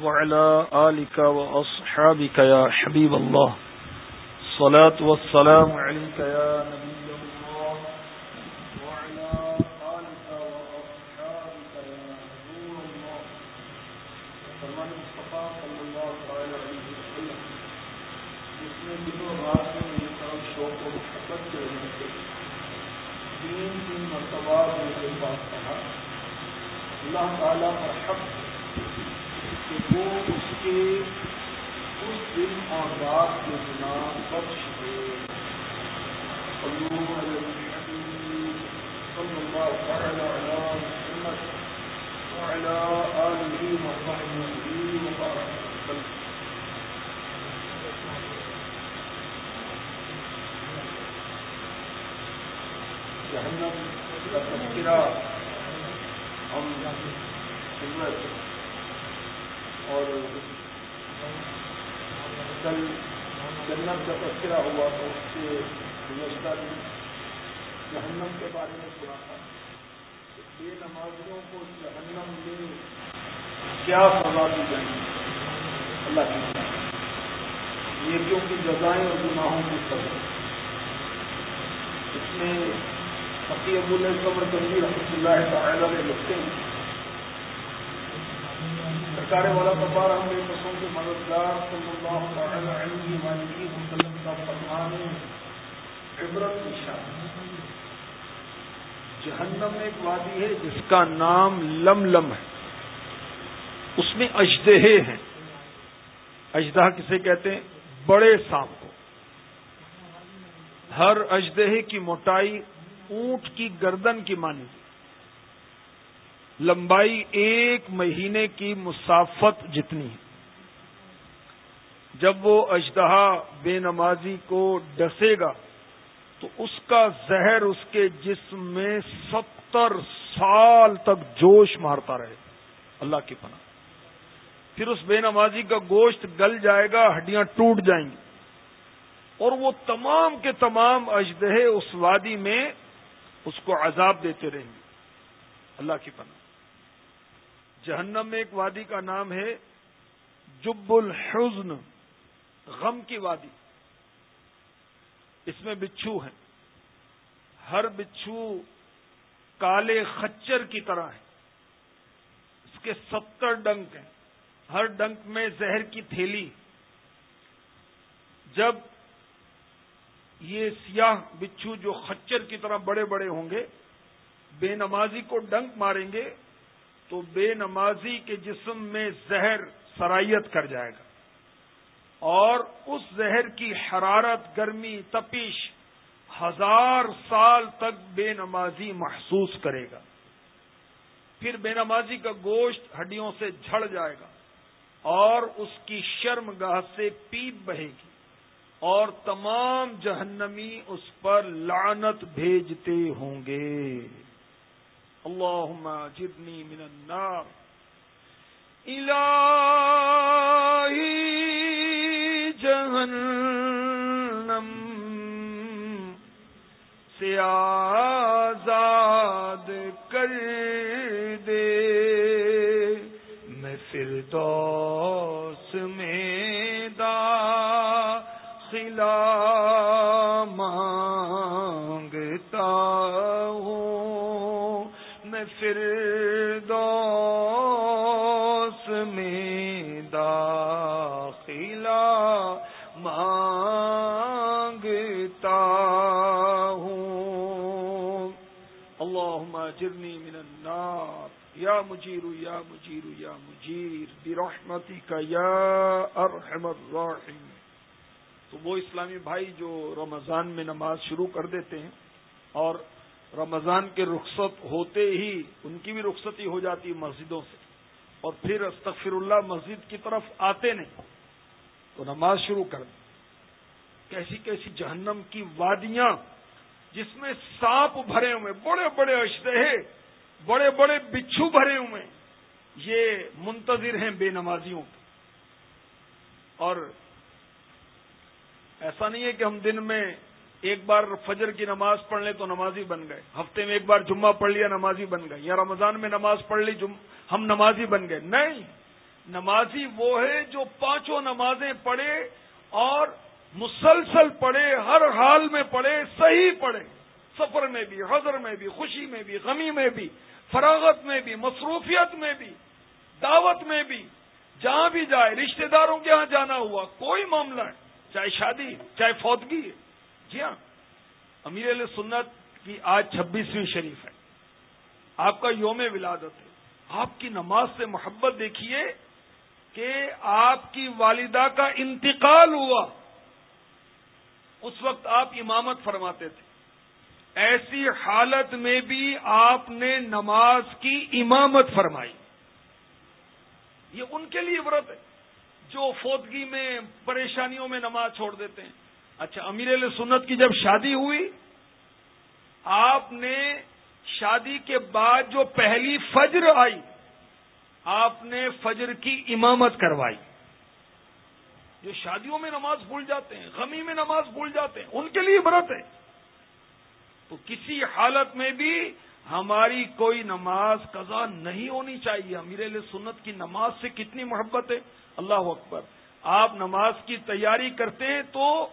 وعلى آلك وأصحابك يا حبيب الله. صلاة والسلام عليك يا نبي الله. وعلى آلك وأصحابك يا الله. فرمان مصطفى صلى الله عليه وسلم. دنوں رات میں یہ طرف شوق و محبت کے وجہ سے تین تین مرتبہ کہا اللہ تعالیٰ پر حق وہ اس کے اس دن اور رات کے بنا بخش ہے صلی اللہ تعالی علی محمد وعلى آله وصحبه وبارك وسلم جہنم کا تذکرہ ہم خدمت اور کل جنت کا تذکرہ ہوا تو اس سے گزشتہ دن جہنم کے بارے میں سنا تھا بے نمازیوں کو جہنم میں کیا سزا دی جائیں گی؟ اللہ کی یہ کیونکہ جزائیں اور گناہوں کی سزا اس میں فقی ابو الصبر کبھی رحمۃ اللہ تعالی نے لکھتے ہیں۔ سرکار والا ببار ہم نے بسوں کے مددگار صلی اللہ تعالی علیہ وسلم کا فرمان عبرت نشان جہنم میں ایک وادی ہے، جس کا نام لم لم ہے۔ اس میں اجدہ ہیں۔ اجدہ کسے کہتے ہیں؟ بڑے سانپ کو۔ ہر اجدہ کی موٹائی اونٹ کی گردن کی مانی۔ لمبائی ایک مہینے کی مسافت جتنی ہے۔ جب وہ اجدہا بے نمازی کو ڈسے گا تو اس کا زہر اس کے جسم میں ستر سال تک جوش مارتا رہے۔ اللہ کی پناہ۔ پھر اس بے نمازی کا گوشت گل جائے گا، ہڈیاں ٹوٹ جائیں گی۔ اور وہ تمام کے تمام اجدہے اس وادی میں اس کو عذاب دیتے رہیں گے۔ اللہ کی پناہ۔ جہنم میں ایک وادی کا نام ہے جب الحزن، غم کی وادی۔ اس میں بچھو ہیں۔ ہر بچھو کالے خچر کی طرح ہے اس کے ستر ڈنک ہیں۔ ہر ڈنک میں زہر کی تھیلی۔ جب یہ سیاہ بچھو جو خچر کی طرح بڑے بڑے ہوں گے، بے نمازی کو ڈنک ماریں گے، تو بے نمازی کے جسم میں زہر سرائیت کر جائے گا۔ اور اس زہر کی حرارت، گرمی، تپش ہزار سال تک بے نمازی محسوس کرے گا۔ پھر بے نمازی کا گوشت ہڈیوں سے جھڑ جائے گا اور اس کی شرم گاہ سے پیپ بہے گی اور تمام جہنمی اس پر لعنت بھیجتے ہوں گے۔ اللهم اجرني من النار۔ إلهي جهنم سے آزاد کر دے۔ میں پھر دوس میں دا خلا مانگتا پھر اللہم اجرنی من النار. یا مجیر یا مجیر یا مجیر برحمتی کا یا ارحم الراحم تو وہ اسلامی بھائی جو رمضان میں نماز شروع کر دیتے ہیں اور رمضان کے رخصت ہوتے ہی ان کی بھی رخصتی ہو جاتی مسجدوں سے اور پھر استغفر اللہ مسجد کی طرف آتے نہیں، تو نماز شروع کر دیں کیسی کیسی جہنم کی وادیاں جس میں سانپ بھرے ہوئے بڑے بڑے اشرے بڑے بڑے بچھو بھرے ہوئے یہ منتظر ہیں بے نمازیوں۔ کے اور ایسا نہیں ہے کہ ہم دن میں ایک بار فجر کی نماز پڑھ لیں تو نمازی بن گئے۔ ہفتے میں ایک بار جمعہ پڑھ لیا، نمازی بن گئے۔ یا رمضان میں نماز پڑھ لی ہم نمازی بن گئے۔ نہیں، نمازی وہ ہے جو پانچوں نمازیں پڑھے اور مسلسل پڑھے، ہر حال میں پڑھے، صحیح پڑھے۔ سفر میں بھی، حضر میں بھی، خوشی میں بھی، غمی میں بھی، فراغت میں بھی، مصروفیت میں بھی، دعوت میں بھی، جہاں بھی جائے، رشتہ داروں کے یہاں جانا ہوا، کوئی معاملہ ہے چاہے شادی چاہے فوتگی ہے جی ہاں امیر علیہ سنت کی آج چھبیسویں شریف ہے۔ آپ کا یوم ولادت ہے۔ آپ کی نماز سے محبت دیکھیے کہ آپ کی والدہ کا انتقال ہوا۔ اس وقت آپ امامت فرماتے تھے۔ ایسی حالت میں بھی آپ نے نماز کی امامت فرمائی۔ یہ ان کے لیے عبرت ہے جو فوتگی میں پریشانیوں میں نماز چھوڑ دیتے ہیں۔ اچھا امیر علیہ سنت کی جب شادی ہوئی، آپ نے شادی کے بعد جو پہلی فجر آئی، آپ نے فجر کی امامت کروائی۔ جو شادیوں میں نماز بھول جاتے ہیں، غمی میں نماز بھول جاتے ہیں، ان کے لیے عبرت ہے۔ تو کسی حالت میں بھی ہماری کوئی نماز قضا نہیں ہونی چاہیے۔ امیر علیہ سنت کی نماز سے کتنی محبت ہے۔ اللہ اکبر۔ آپ نماز کی تیاری کرتے ہیں تو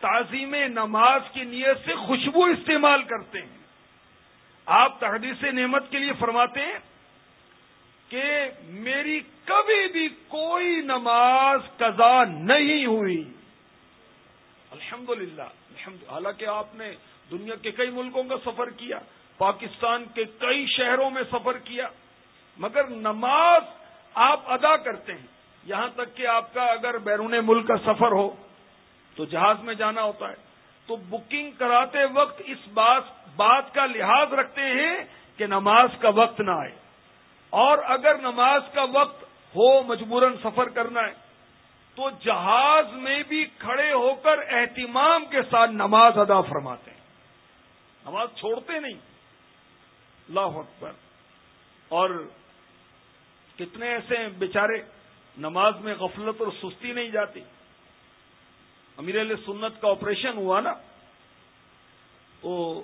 تعظیم نماز کی نیت سے خوشبو استعمال کرتے ہیں۔ آپ تحدیث نعمت کے لیے فرماتے ہیں کہ میری کبھی بھی کوئی نماز قضا نہیں ہوئی۔ الحمد للہ حالانکہ آپ نے دنیا کے کئی ملکوں کا سفر کیا، پاکستان کے کئی شہروں میں سفر کیا، مگر نماز آپ ادا کرتے ہیں۔ یہاں تک کہ آپ کا اگر بیرون ملک کا سفر ہو، تو جہاز میں جانا ہوتا ہے۔ تو بکنگ کراتے وقت اس بات بات کا لحاظ رکھتے ہیں کہ نماز کا وقت نہ آئے۔ اور اگر نماز کا وقت ہو مجبوراً سفر کرنا ہے، تو جہاز میں بھی کھڑے ہو کر اہتمام کے ساتھ نماز ادا فرماتے ہیں۔ نماز چھوڑتے نہیں۔ اللہ اکبر۔ اور کتنے ایسے ہیں بیچارے نماز میں غفلت اور سستی نہیں جاتی۔ امیر علیہ سنت کا آپریشن ہوا نا۔ تو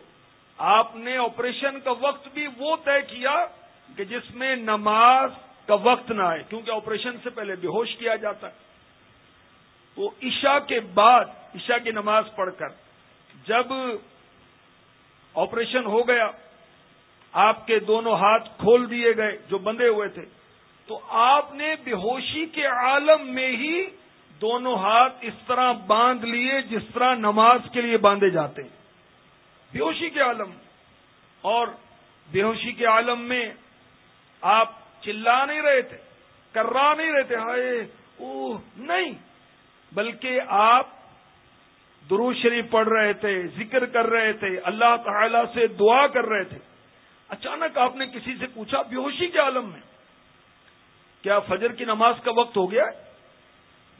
آپ نے آپریشن کا وقت بھی وہ طے کیا کہ جس میں نماز کا وقت نہ آئے، کیونکہ آپریشن سے پہلے بے ہوش کیا جاتا ہے۔ تو عشاء کے بعد، عشاء کی نماز پڑھ کر، جب آپریشن ہو گیا، آپ کے دونوں ہاتھ کھول دیے گئے، جو بندے ہوئے تھے، تو آپ نے بے ہوشی کے عالم میں ہی دونوں ہاتھ اس طرح باندھ لیے جس طرح نماز کے لیے باندھے جاتے۔ بے ہوشی کے عالم۔ اور بے ہوشی کے عالم میں آپ چلا نہیں رہے تھے، کرا نہیں رہے تھے، ہائے، اوہ، نہیں۔ بلکہ آپ درو شریف پڑھ رہے تھے، ذکر کر رہے تھے، اللہ تعالی سے دعا کر رہے تھے۔ اچانک آپ نے کسی سے پوچھا بے ہوشی کے عالم میں، کیا فجر کی نماز کا وقت ہو گیا ہے؟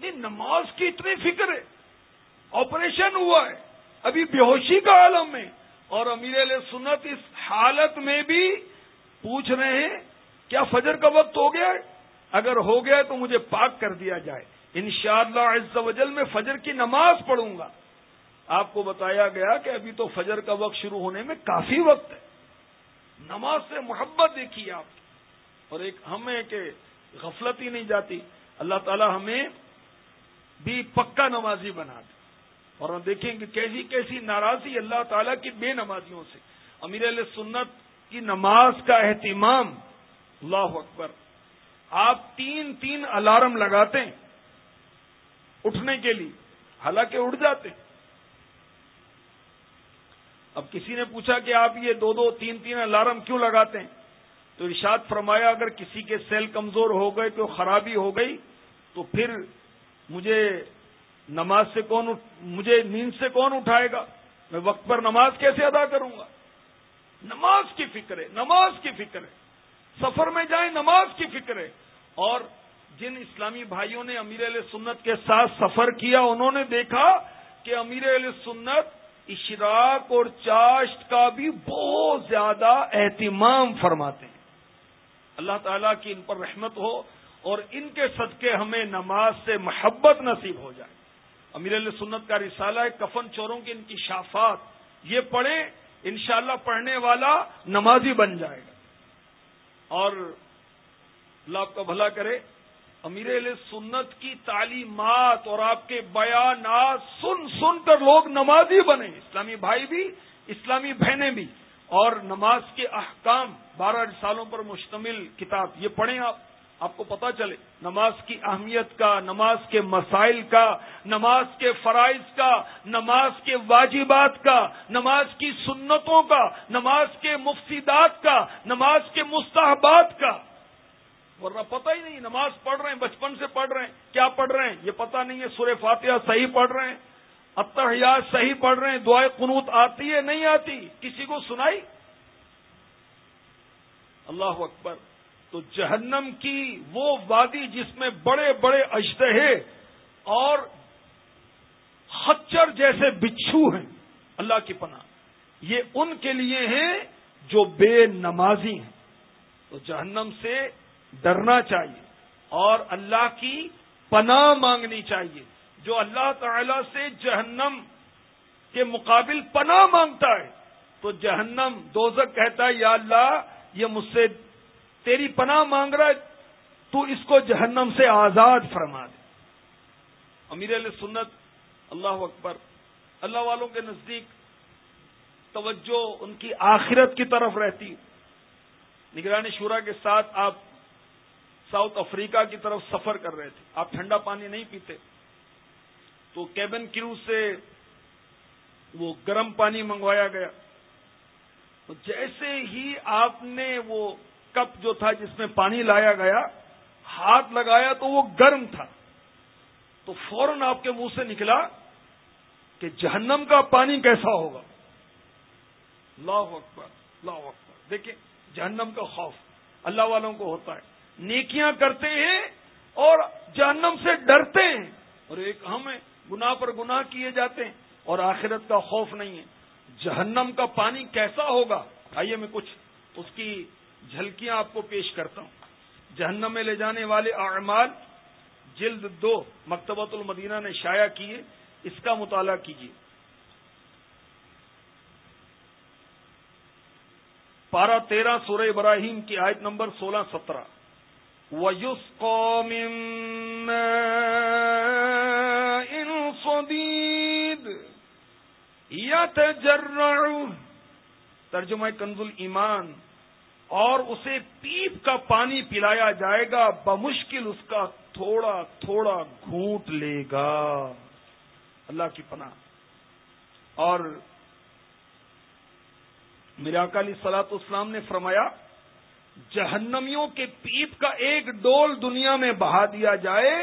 نہیں، نماز کی اتنی فکر ہے، آپریشن ہوا ہے، ابھی بے ہوشی کا عالم میں اور امیر علیہ سنت اس حالت میں بھی پوچھ رہے ہیں کیا فجر کا وقت ہو گیا ہے؟ اگر ہو گیا تو مجھے پاک کر دیا جائے۔ ان شاء اللہ میں فجر کی نماز پڑھوں گا۔ آپ کو بتایا گیا کہ ابھی تو فجر کا وقت شروع ہونے میں کافی وقت ہے۔ نماز سے محبت دیکھیے آپ۔ اور ایک ہمیں کہ غفلت ہی نہیں جاتی۔ اللہ تعالی ہمیں بھی پکا نمازی بنا دے۔ اور ہم دیکھیں کہ کیسی کیسی ناراضی اللہ تعالیٰ کی بے نمازیوں سے۔ امیر علیہ سنت کی نماز کا اہتمام اللہ اکبر آپ تین تین الارم لگاتے ہیں اٹھنے کے لیے، حالانکہ اٹھ جاتے ہیں۔ اب کسی نے پوچھا کہ آپ یہ دو دو تین تین الارم کیوں لگاتے ہیں؟ تو ارشاد فرمایا، اگر کسی کے سیل کمزور ہو گئے تو خرابی ہو گئی، تو پھر مجھے نماز سے کون مجھے نیند سے کون اٹھائے گا؟ میں وقت پر نماز کیسے ادا کروں گا؟ نماز کی فکر ہے، نماز کی فکر ہے۔ سفر میں جائیں، نماز کی فکر ہے۔ اور جن اسلامی بھائیوں نے امیر علیہ سنت کے ساتھ سفر کیا، انہوں نے دیکھا کہ امیر علیہ سنت اشراق اور چاشت کا بھی بہت زیادہ اہتمام فرماتے ہیں۔ اللہ تعالیٰ کی ان پر رحمت ہو اور ان کے صدقے ہمیں نماز سے محبت نصیب ہو جائے۔ امیر علیہ سنت کا رسالہ ہے، کفن چوروں کی ان کی شافات یہ پڑھیں، انشاءاللہ پڑھنے والا نمازی بن جائے گا۔ اور اللہ آپ کا بھلا کرے، امیر علیہ سنت کی تعلیمات اور آپ کے بیانات سن سن کر لوگ نمازی بنے، اسلامی بھائی بھی، اسلامی بہنیں بھی۔ اور نماز کے احکام بارہ سالوں پر مشتمل کتاب، یہ پڑھیں آپ۔ آپ کو پتا چلے، نماز کی اہمیت کا، نماز کے مسائل کا، نماز کے فرائض کا، نماز کے واجبات کا، نماز کی سنتوں کا، نماز کے مفسدات کا، نماز کے مستحبات کا۔ ورنہ پتہ ہی نہیں، نماز پڑھ رہے ہیں، بچپن سے پڑھ رہے ہیں، کیا پڑھ رہے ہیں؟ یہ پتہ نہیں ہے، سورہ فاتحہ صحیح پڑھ رہے ہیں اتحیات صحیح پڑھ رہے ہیں دعائیں قنوت آتی ہے، نہیں آتی؟ کسی کو سنائی؟ اللہ اکبر۔ تو جہنم کی وہ وادی جس میں بڑے بڑے اجتہے اور خچر جیسے بچھو ہیں، اللہ کی پناہ۔ یہ ان کے لیے ہیں جو بے نمازی ہیں۔ تو جہنم سے ڈرنا چاہیے اور اللہ کی پناہ مانگنی چاہیے۔ جو اللہ تعالی سے جہنم کے مقابل پناہ مانگتا ہے، تو جہنم دوزک کہتا ہے، یا اللہ، یہ مجھ سے تیری پناہ مانگ رہا ہے، تو اس کو جہنم سے آزاد فرما دے۔ امیر علیہ سنت، اللہ اکبر، اللہ والوں کے نزدیک توجہ ان کی آخرت کی طرف رہتی۔ نگرانی شورا کے ساتھ آپ ساؤتھ افریقہ کی طرف سفر کر رہے تھے۔ آپ ٹھنڈا پانی نہیں پیتے۔ تو کیبن کرو سے وہ گرم پانی منگوایا گیا۔ تو جیسے ہی آپ نے وہ کپ جو تھا جس میں پانی لایا گیا، ہاتھ لگایا تو وہ گرم تھا۔ تو فوراً آپ کے منہ سے نکلا کہ جہنم کا پانی کیسا ہوگا۔ اللہ اکبر اللہ اکبر۔ دیکھیں، جہنم کا خوف اللہ والوں کو ہوتا ہے۔ نیکیاں کرتے ہیں اور جہنم سے ڈرتے ہیں۔ اور ایک ہم گنا پر گناہ کیے جاتے ہیں اور آخرت کا خوف نہیں ہے۔ جہنم کا پانی کیسا ہوگا؟ آئیے میں کچھ اس کی جھلکیاں آپ کو پیش کرتا ہوں۔ جہنم میں لے جانے والے اعمال جلد دو مکتبۃ المدینہ نے شائع کیے، اس کا مطالعہ کیجیے۔ پارہ تیرہ سورہ ابراہیم کی آیت نمبر سولہ سترہ۔ ویوس قوم یا ترجمہ کنز ایمان۔ اور اسے پیپ کا پانی پلایا جائے گا، بمشکل اس کا تھوڑا تھوڑا گھونٹ لے گا۔ اللہ کی پناہ۔ اور میرا اکالی سلاط اسلام نے فرمایا، جہنمیوں کے پیپ کا ایک ڈول دنیا میں بہا دیا جائے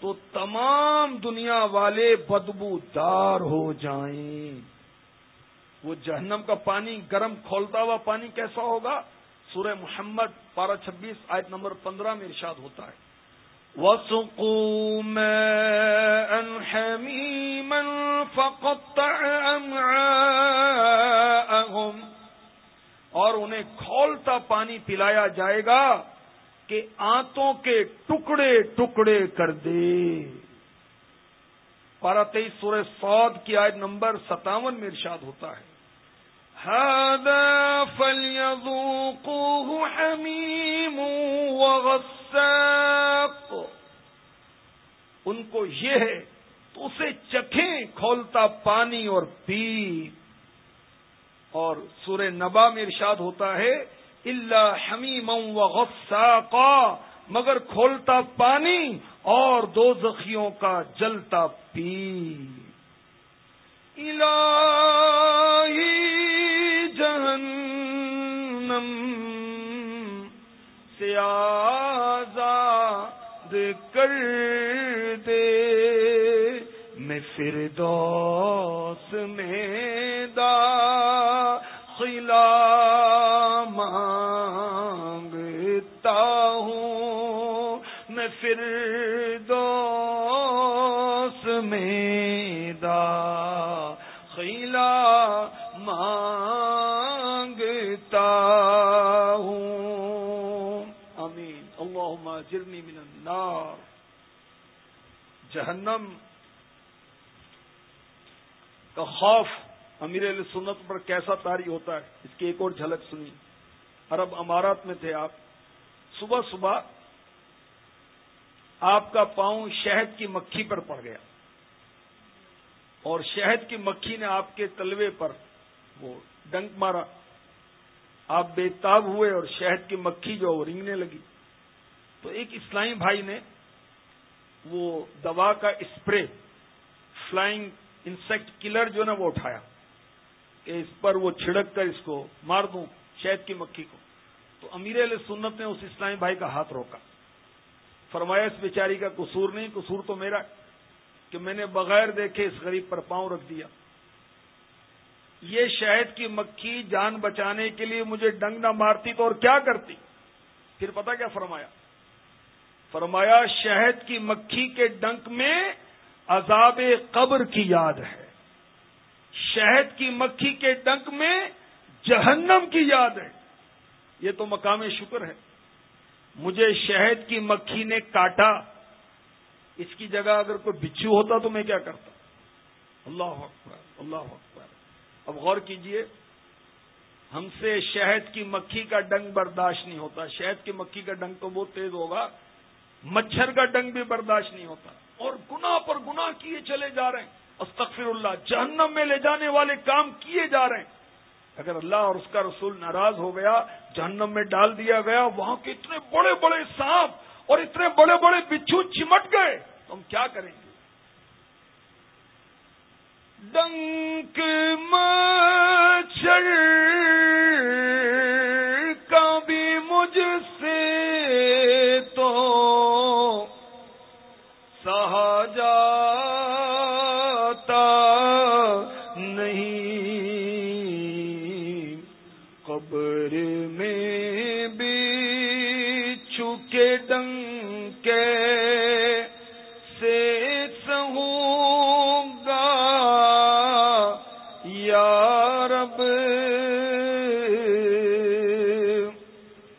تو تمام دنیا والے بدبو دار ہو جائیں۔ وہ جہنم کا پانی، گرم کھولتا ہوا پانی کیسا ہوگا؟ سورہ محمد پارہ چھبیس آیت نمبر پندرہ میں ارشاد ہوتا ہے۔ اور انہیں کھولتا پانی پلایا جائے گا کہ آنتوں کے ٹکڑے ٹکڑے کر دے۔ پارہ تیئیس سورہ سعود کی آیت نمبر ستاون میں ارشاد ہوتا ہے۔ هذا فليذوقوه حميم وغساق۔ ان کو یہ ہے، تو اسے چکھیں کھولتا پانی اور پی اور سورہ نبا میں ارشاد ہوتا ہے اللہ حمیم و غساقا مگر کھولتا پانی اور دو زخیوں کا جلتا پی الہی جہنم سے آزاد کر دے۔ میں پھر دوس میں دا خلا مانگتا ہوں۔ میں پھر دوس میں دا خلا مانگ جرنی من النار. جہنم کا خوف امیر علیہ سنت پر کیسا تاری ہوتا ہے؟ اس کی ایک اور جھلک سنی. عرب امارات میں تھے آپ. صبح صبح آپ کا پاؤں شہد کی مکھی پر پڑ گیا. اور شہد کی مکھی نے آپ کے تلوے پر وہ ڈنک مارا. آپ بےتاب ہوئے اور شہد کی مکھی جو رنگنے لگی۔ تو ایک اسلامی بھائی نے وہ دوا کا اسپرے، فلائنگ انسیکٹ کلر جو نا وہ اٹھایا کہ اس پر وہ چھڑک کر اس کو مار دوں شہد کی مکھی کو۔ تو امیر علیہ سنت نے اس اسلامی بھائی کا ہاتھ روکا۔ فرمایا، اس بیچاری کا قصور نہیں، قصور تو میرا کہ میں نے بغیر دیکھے اس غریب پر پاؤں رکھ دیا۔ یہ شہد کی مکھی جان بچانے کے لیے مجھے ڈنگ نہ مارتی تو اور کیا کرتی؟ پھر پتا کیا فرمایا؟ فرمایا، شہد کی مکھی کے ڈنک میں عذاب قبر کی یاد ہے۔ شہد کی مکھی کے ڈنک میں جہنم کی یاد ہے۔ یہ تو مقام شکر ہے۔ مجھے شہد کی مکھی نے کاٹا۔ اس کی جگہ اگر کوئی بچھو ہوتا تو میں کیا کرتا؟ اللہ اکبر اللہ اکبر۔ اب غور کیجیے، ہم سے شہد کی مکھی کا ڈنگ برداشت نہیں ہوتا۔ شہد کی مکھی کا ڈنگ تو بہت تیز ہوگا، مچھر کا ڈنگ بھی برداشت نہیں ہوتا۔ اور گنا پر گنا کیے چلے جا رہے ہیں۔ استغفر اللہ جہنم میں لے جانے والے کام کیے جا رہے ہیں۔ اگر اللہ اور اس کا رسول ناراض ہو گیا، جہنم میں ڈال دیا گیا، وہاں کے اتنے بڑے بڑے سانپ اور اتنے بڑے بڑے بچھو چمٹ گئے، تو ہم کیا کریں گے؟ ڈنک مچھر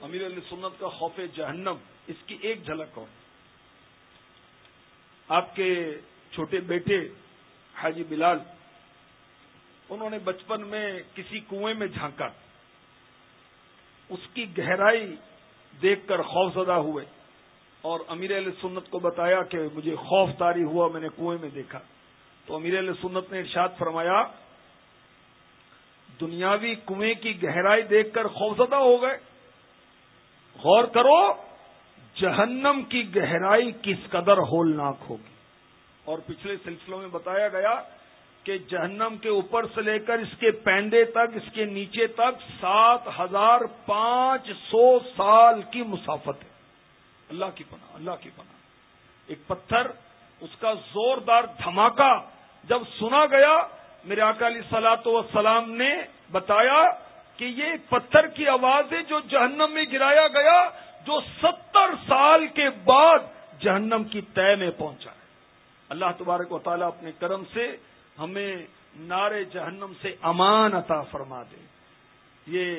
امیر علی سنت کا خوف جہنم، اس کی ایک جھلک ہو آپ کے چھوٹے بیٹے حاجی بلال، انہوں نے بچپن میں کسی کنویں میں جھانکا۔ اس کی گہرائی دیکھ کر خوف زدہ ہوئے۔ اور امیر علیہ سنت کو بتایا کہ مجھے خوف تاری ہوا، میں نے کنویں میں دیکھا۔ تو امیر علیہ سنت نے ارشاد فرمایا دنیاوی کنویں کی گہرائی دیکھ کر خوفزدہ ہو گئے۔ غور کرو، جہنم کی گہرائی کس قدر ہولناک ہوگی۔ اور پچھلے سلسلوں میں بتایا گیا کہ جہنم کے اوپر سے لے کر اس کے پیندے تک، اس کے نیچے تک سات ہزار پانچ سو سال کی مسافت ہے۔ اللہ کی پناہ، اللہ کی پناہ۔ ایک پتھر، اس کا زوردار دھماکہ جب سنا گیا میرے اکالی سلاط وسلام نے بتایا کہ یہ پتھر کی آواز ہے جو جہنم میں گرایا گیا، جو ستر سال کے بعد جہنم کی طے میں پہنچا ہے۔ اللہ تبارک و تعالیٰ اپنے کرم سے ہمیں نار جہنم سے امان عطا فرما دے۔ یہ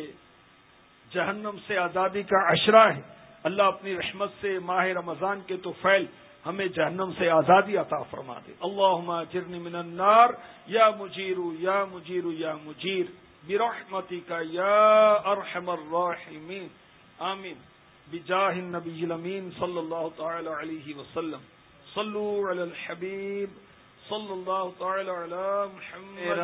جہنم سے آزادی کا اشرا ہے۔ اللہ اپنی رحمت سے ماہ رمضان کے تو فیل ہمیں جہنم سے آزادی عطا فرما دے۔ اللہ جرنی من النار، یا مجیرو یا مجیرو یا مجیر برحمتك يا ارحم الراحمين آمين بجاه النبي الامين صلى الله تعالى عليه وسلم۔ صلوا على الحبيب صلى الله تعالى على محمد۔